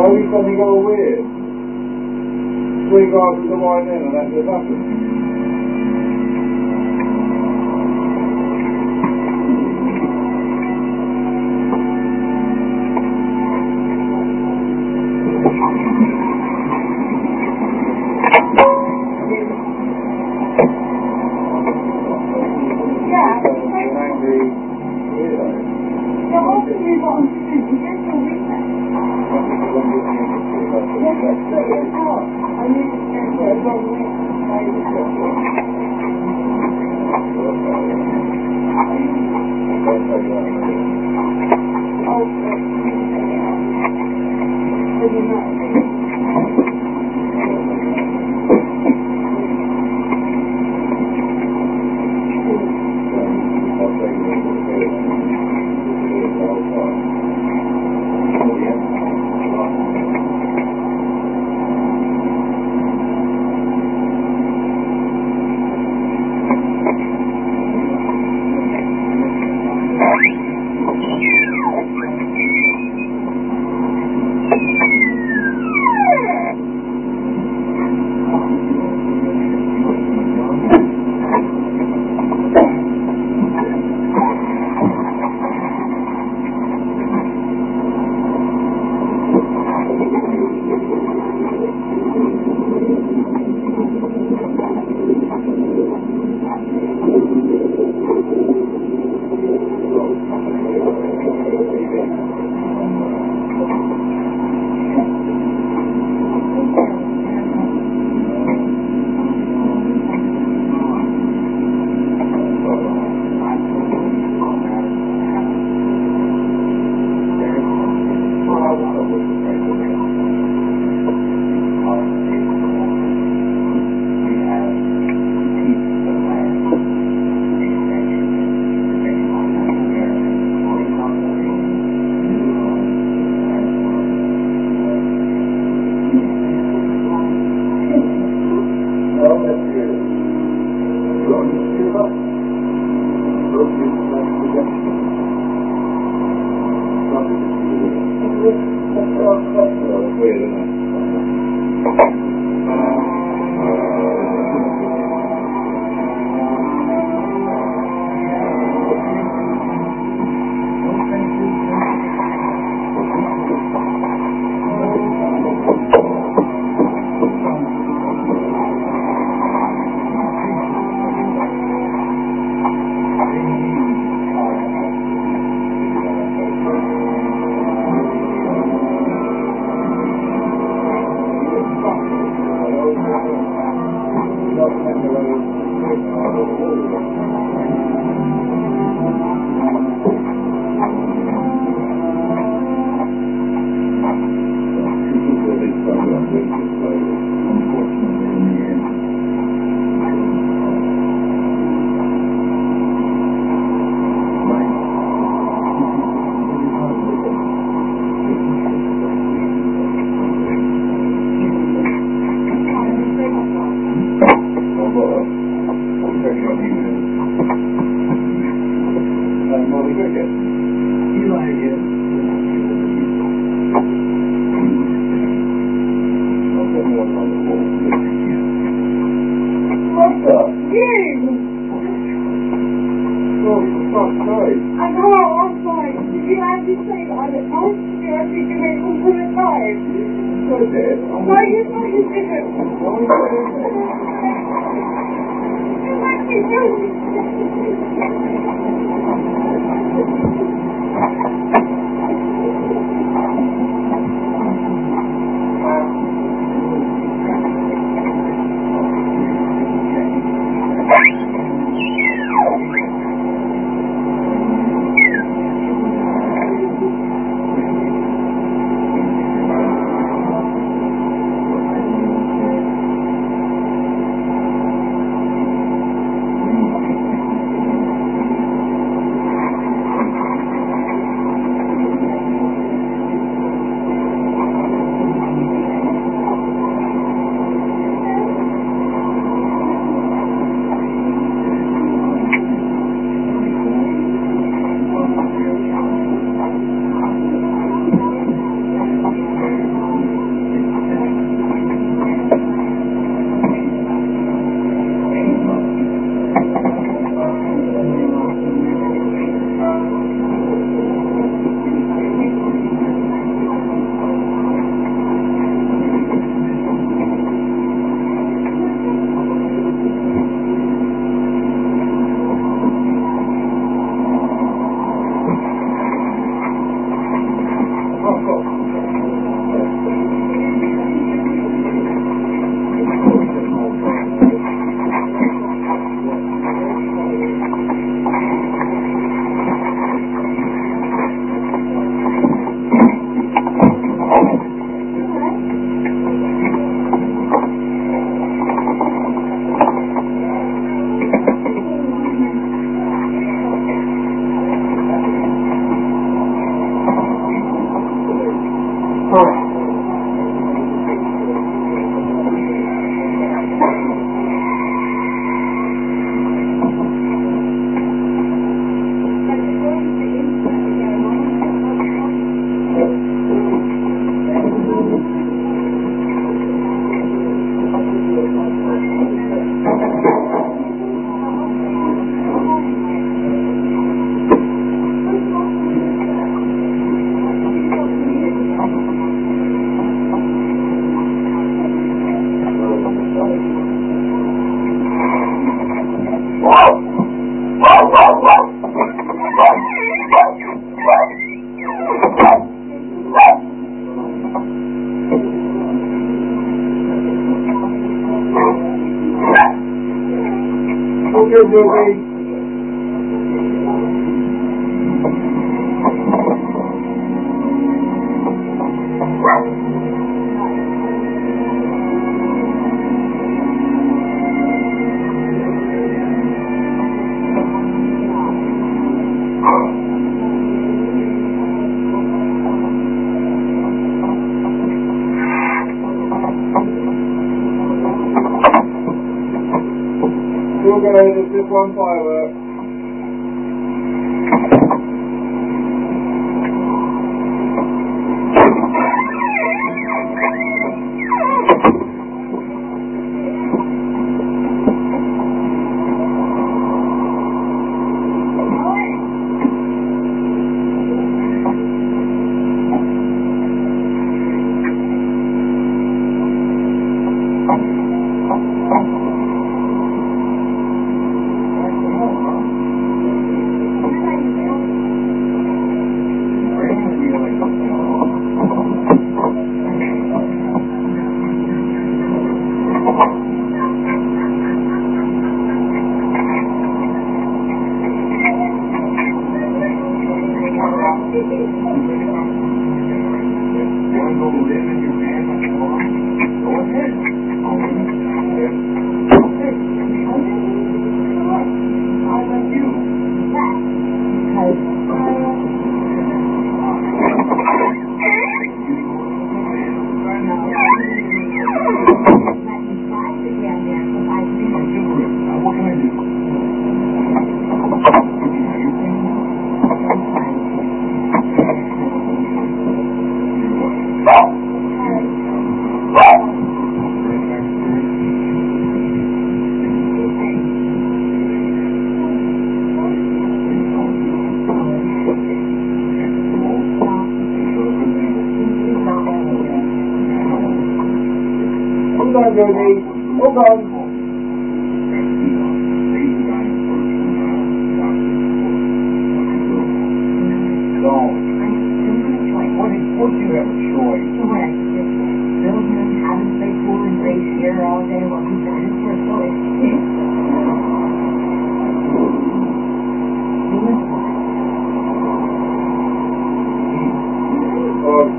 why are you sending our weird? Three glasses of wine in and that's did nothing.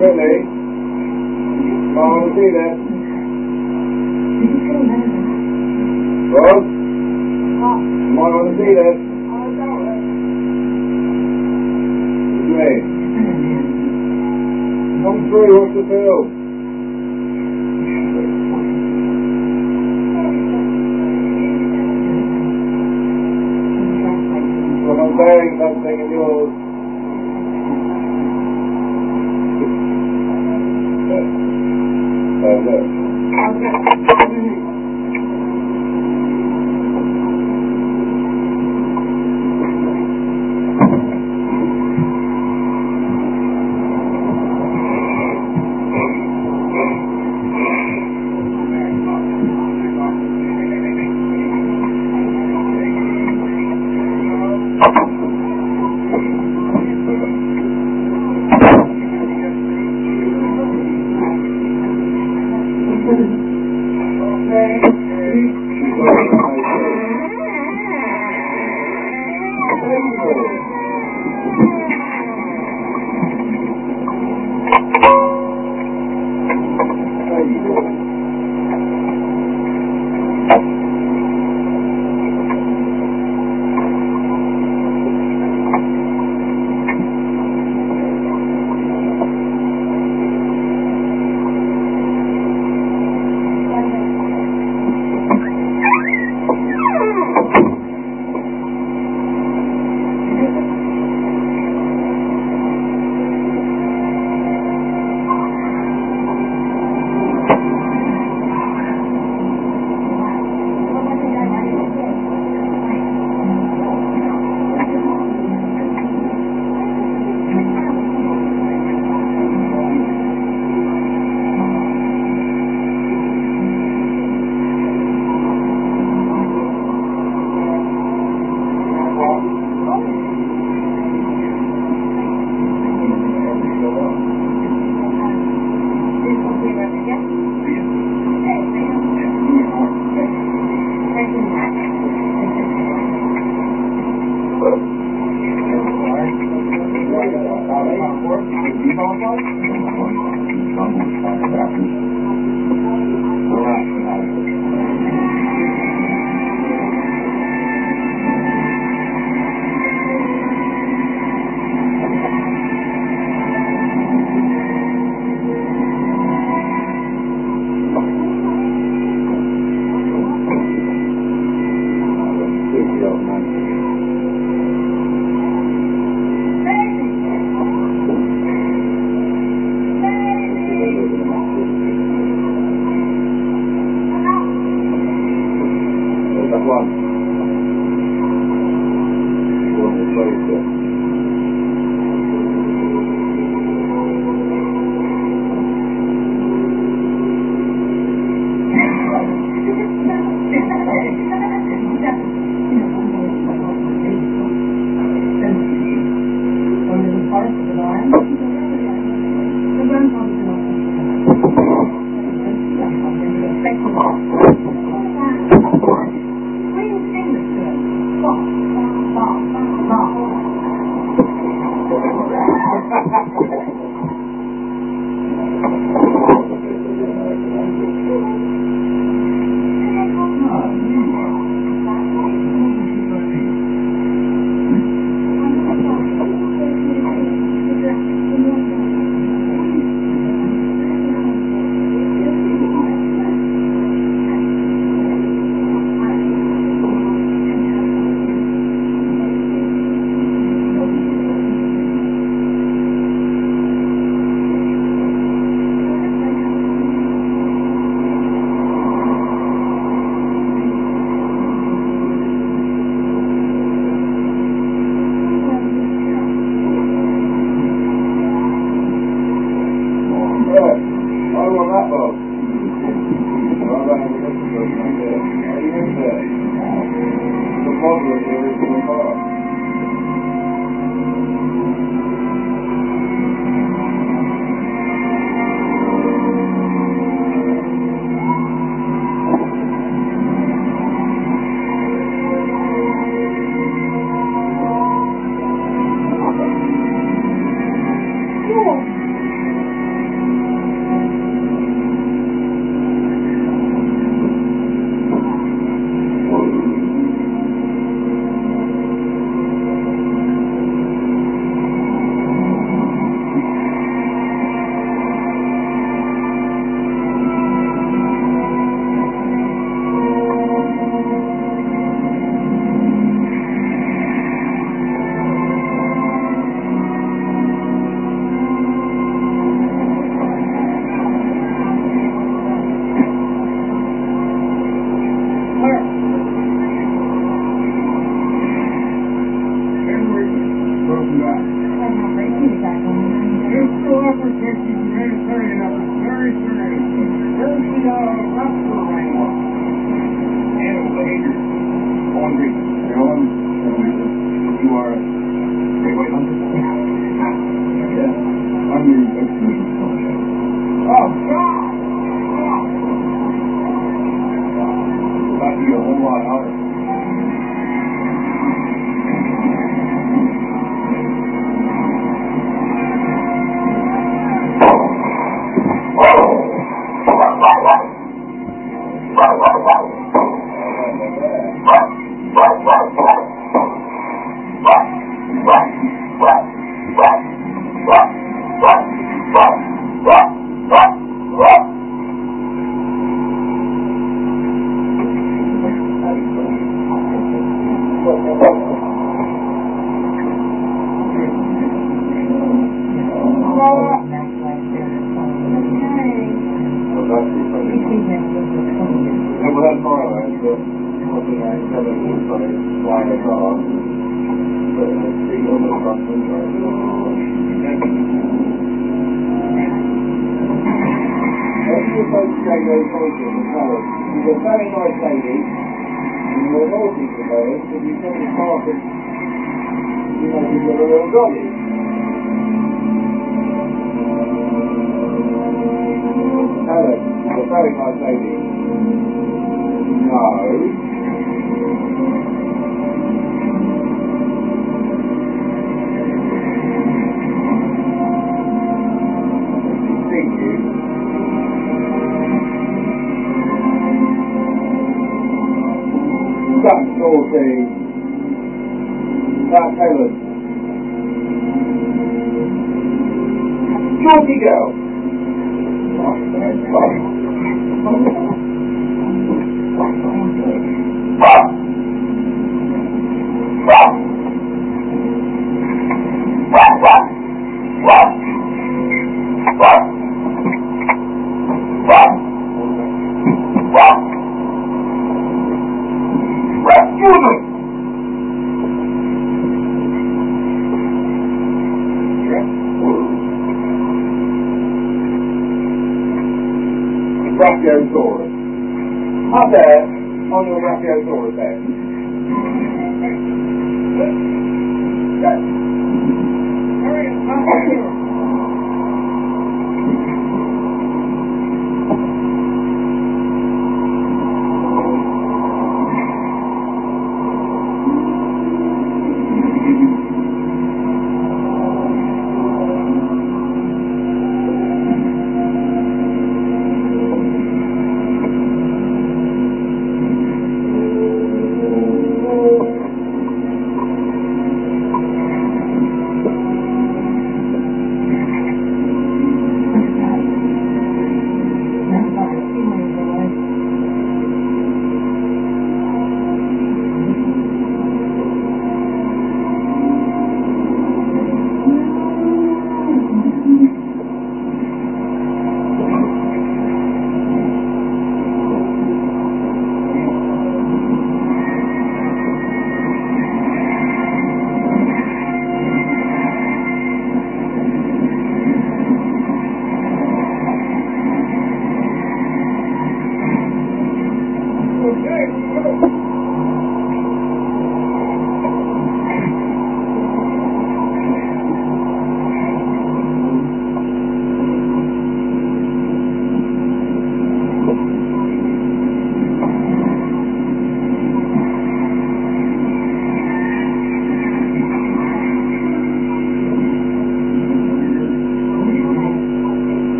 cơ thể còn gì nữa Ủa? Còn gì nữa Này. Không tươi hoặc tự tiêu When I'm wearing something and you're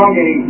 ہوں گے